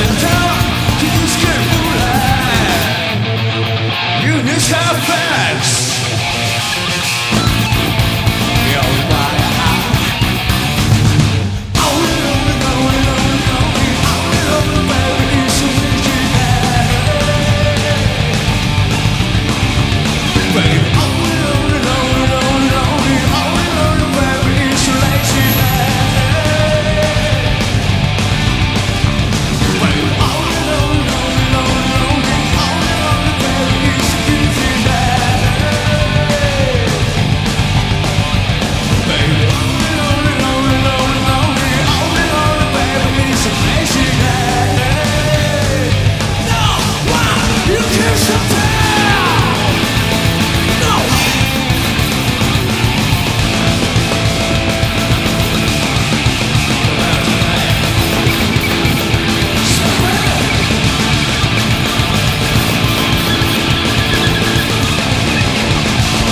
and